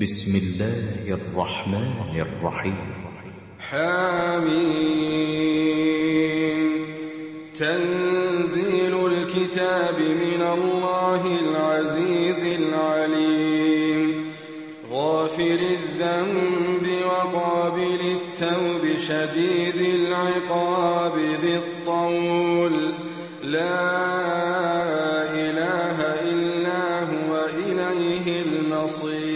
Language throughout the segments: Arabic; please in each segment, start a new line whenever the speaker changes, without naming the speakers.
بسم الله الرحمن الرحيم.
حميم تنزيل الكتاب من الله العزيز العليم. غافر الذنب وقابل التوب شديد العقاب ذي الطول. لا إله إلا هو إليه المصير.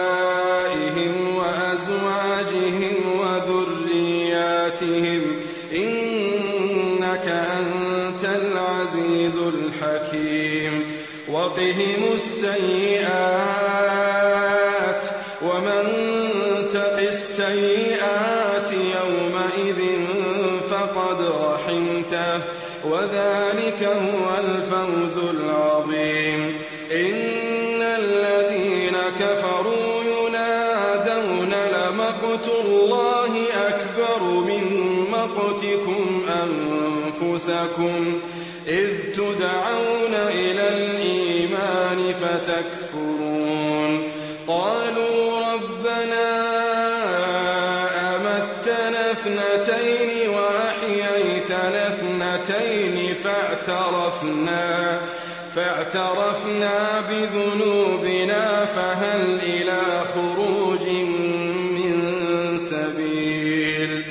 وقهم السيئات ومن تق السيئات يومئذ فقد رحمته وذلك هو الفوز العظيم. إن الذين كفروا ينادون لمقت الله أكبر من مقتكم أنفسكم إذ تدعون فاعترفنا بذنوبنا فهل إلى خروج من سبيل؟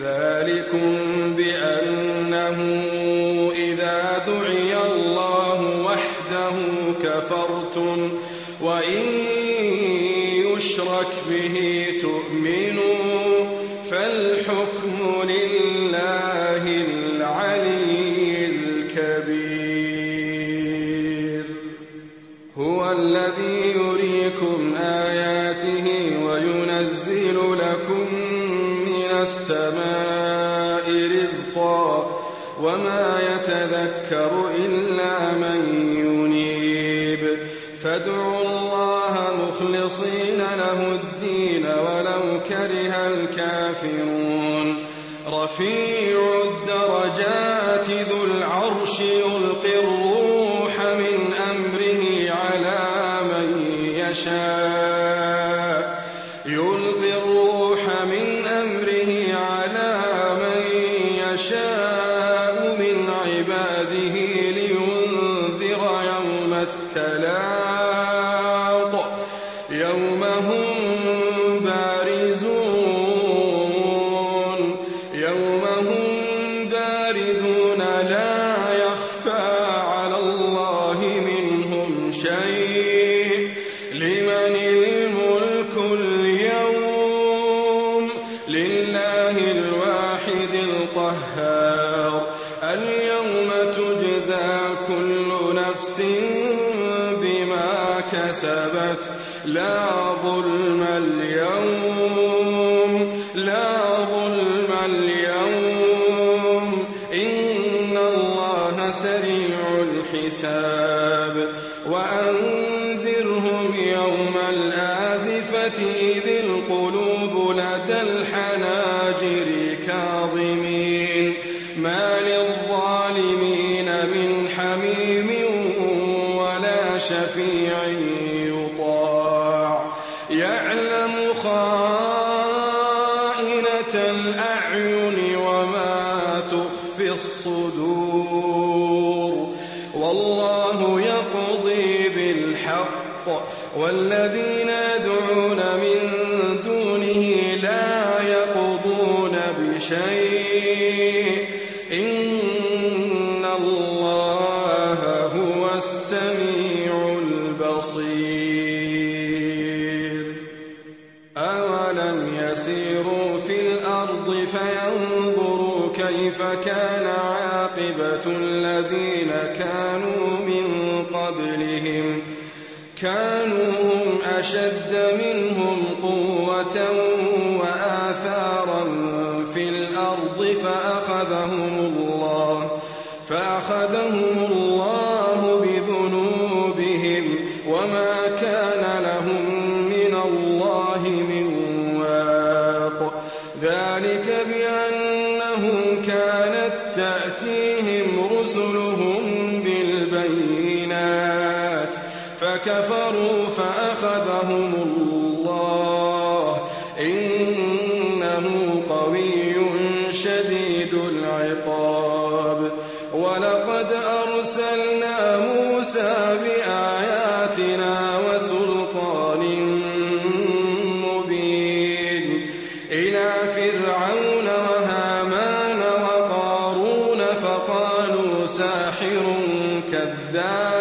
ذلكم بأنه إذا دعي الله وحده كفرتم وإن يشرك به تؤمنوا فالحكم لله السماء رزقا وما يتذكر إلا من ينيب. فادعوا الله مخلصين له الدين ولو كره الكافرون. رفيع الدرجات عباده لينذر يوم التلاق الحنان قبلهم كانوا هم أشد منهم قوة وآثارا في الأرض فأخذهم الله فأخذهم الله ساحر كذاب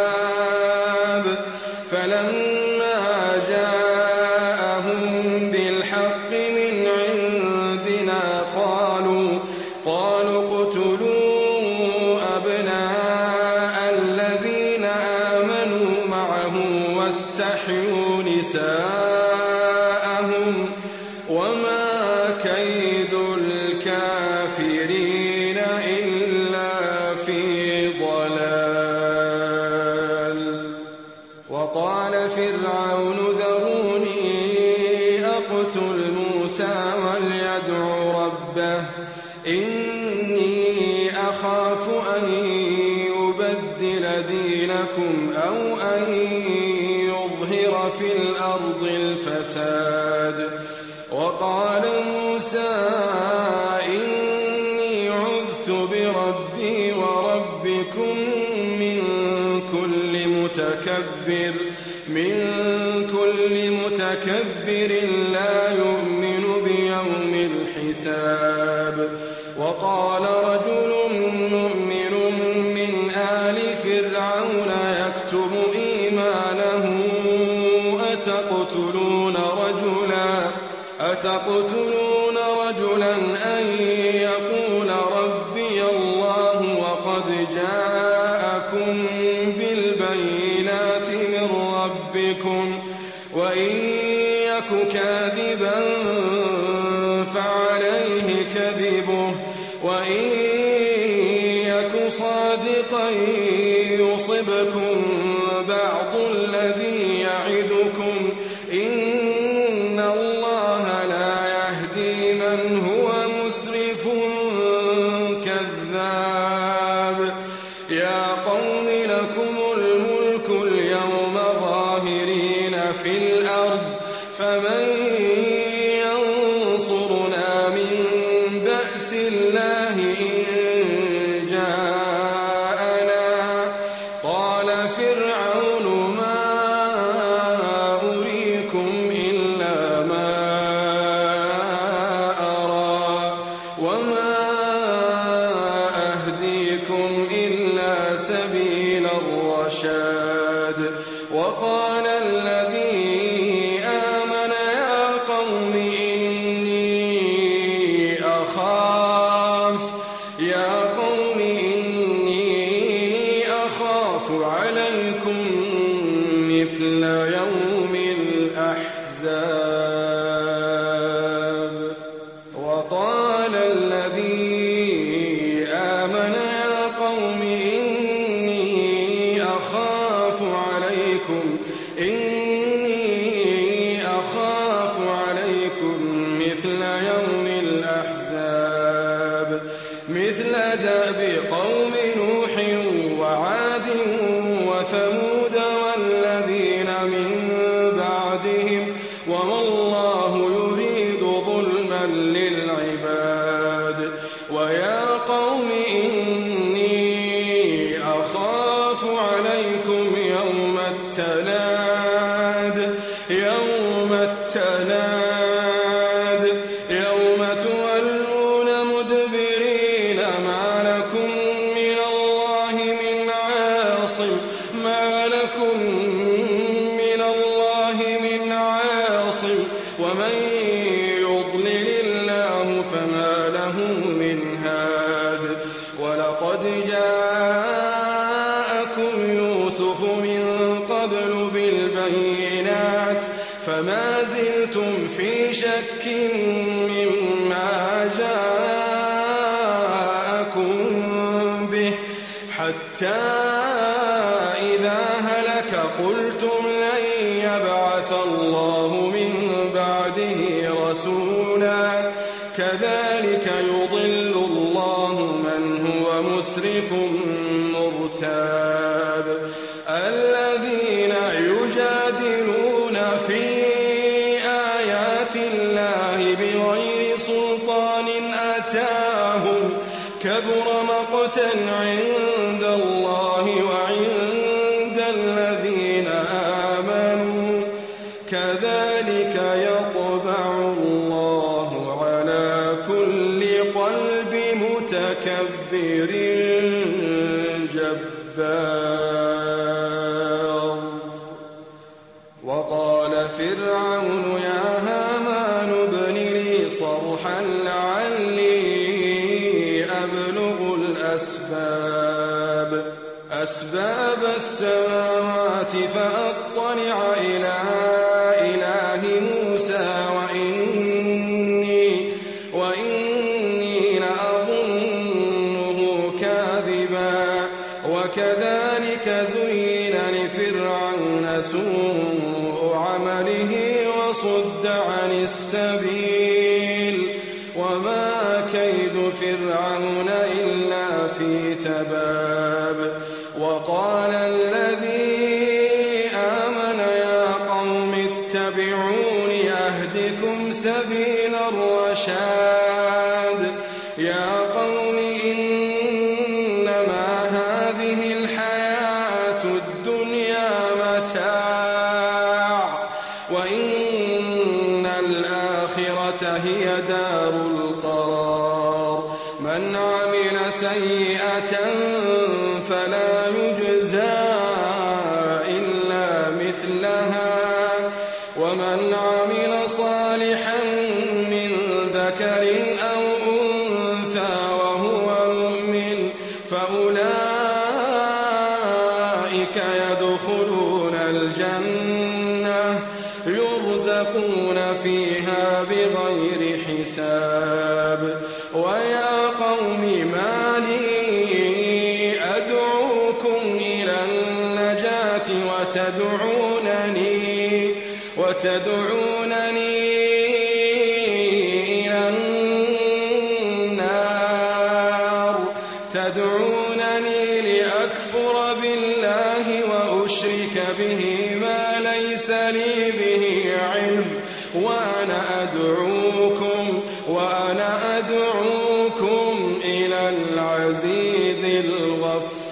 الأرض الفساد. وقال موسى إني عذت بربي وربكم من كل متكبر من كل متكبر لا يؤمن بيوم الحساب. وقال رجل صادقا يصبكم بعض الذين يا يوم مسرف مرتاب السبيل فلا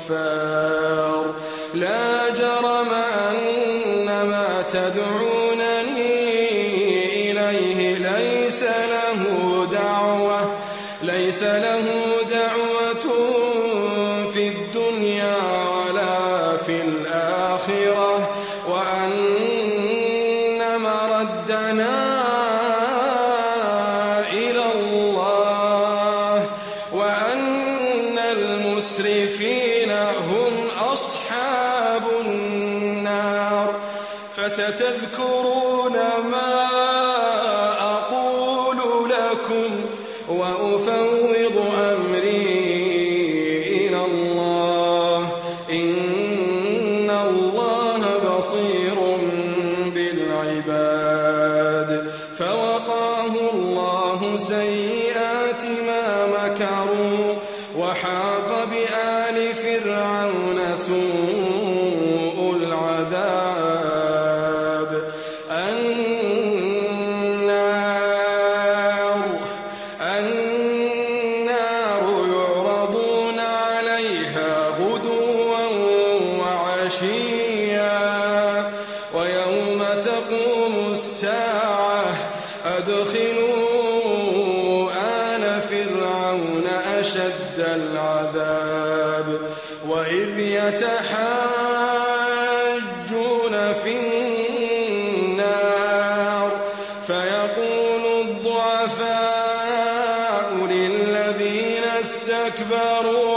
الغفار بصير بالعباد فوقاه الله سيئات استكبروا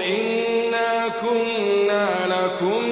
إنا كنا لكم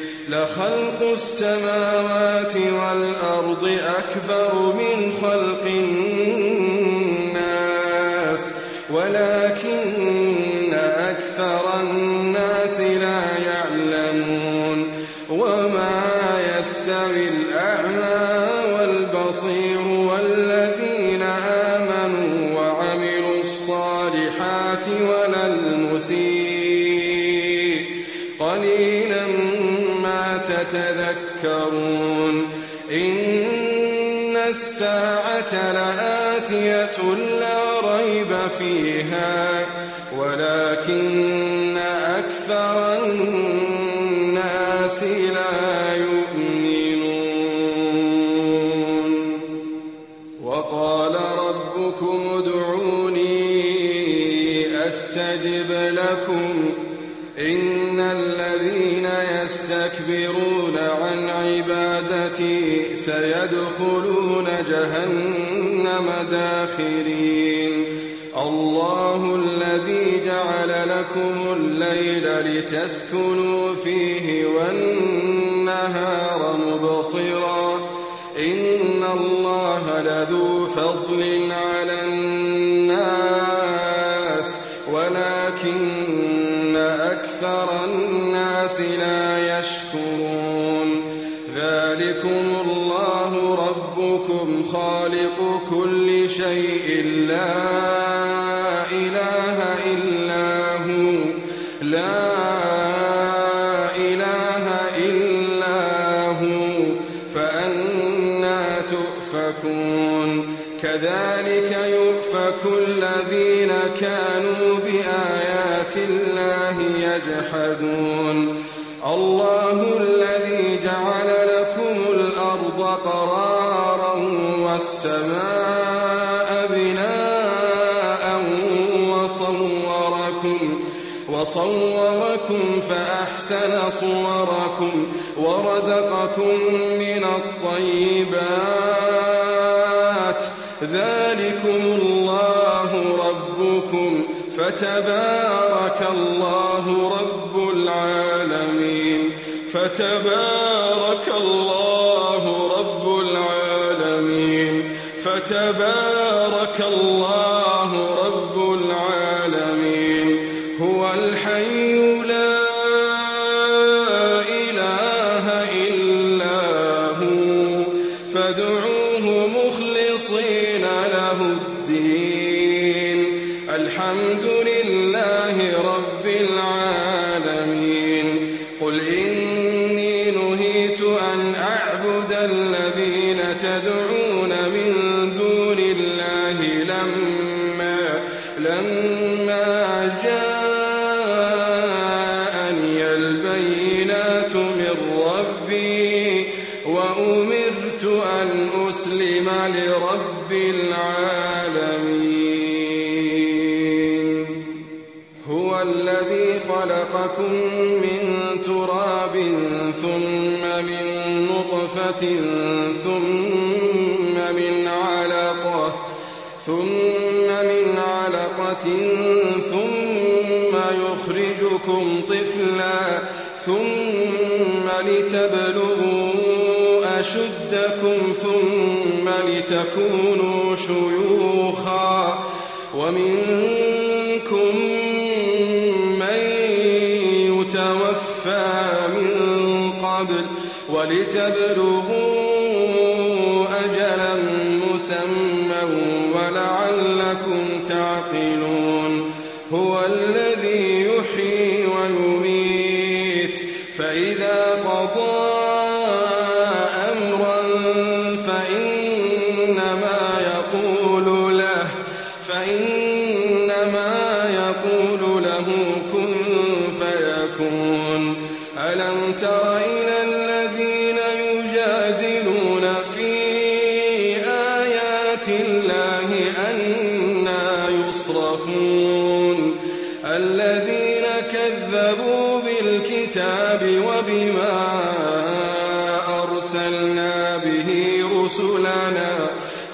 لخلق السماوات والأرض أكبر من خلق الناس ولكن أكثر الناس لا يعلمون. وما يستوي الأعمى والبصير والذين تتذكرون إن الساعة لآتية لا ريب فيها ولكن سيدخلون جهنم داخرين. الله الذي جعل لكم الليل لتسكنوا فيه والنهار مبصرا. إن الله لذو فضل ربكم خالق كل شيء لا والسماء بناء وصوركم وصوركم فأحسن صوركم ورزقكم من الطيبات. ذلكم الله ربكم فتبارك الله رب العالمين. فتبارك الله فتبارك الله رب العالمين. هو الحي لا إله إلا هو. فادعوه مخلصين له الدين. الحمد لله رب العالمين. قل إني نهيت أن أعبد الذين تدعون ثم من علقة ثم من علقة ثم يخرجكم طفلا ثم لتبلغوا أشدكم ثم لتكونوا شيوخا ومنكم من يتوفى من قبل ولتبلغوا أجلا مسمى ولعلكم تعقلون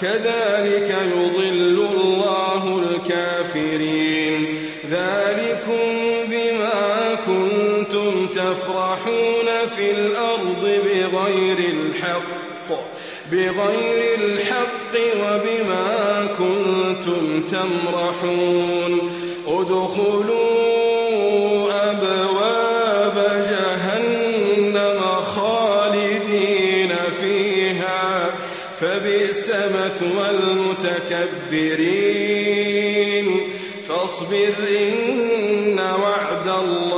كذلك يضل الله الكافرين. ذلكم بما كنتم تفرحون في الأرض بغير الحق بغير الحق وبما كنتم تمرحون. ادخلوا مثوى المتكبرين فاصبر إن وعد الله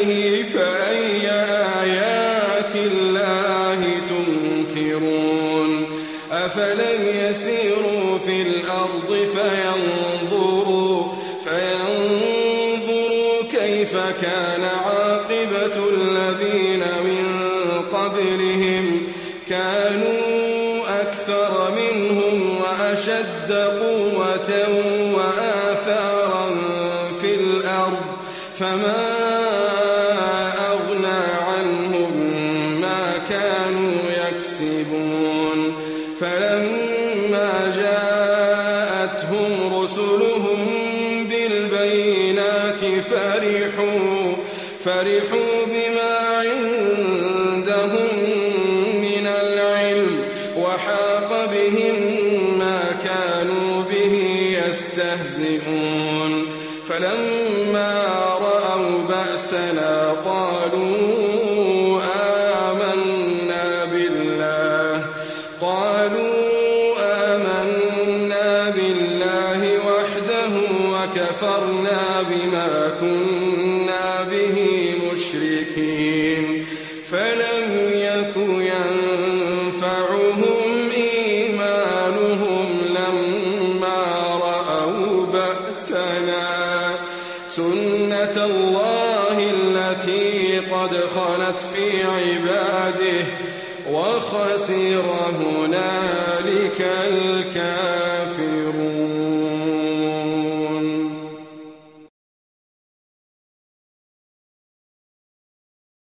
آياته فأي آيات الله تنكرون؟ أفلم يسيروا في الأرض فينظروا فينظروا كيف كان عاقبة الذين من قبلهم. كانوا أكثر منهم وأشد قوة يستهزئون. فلما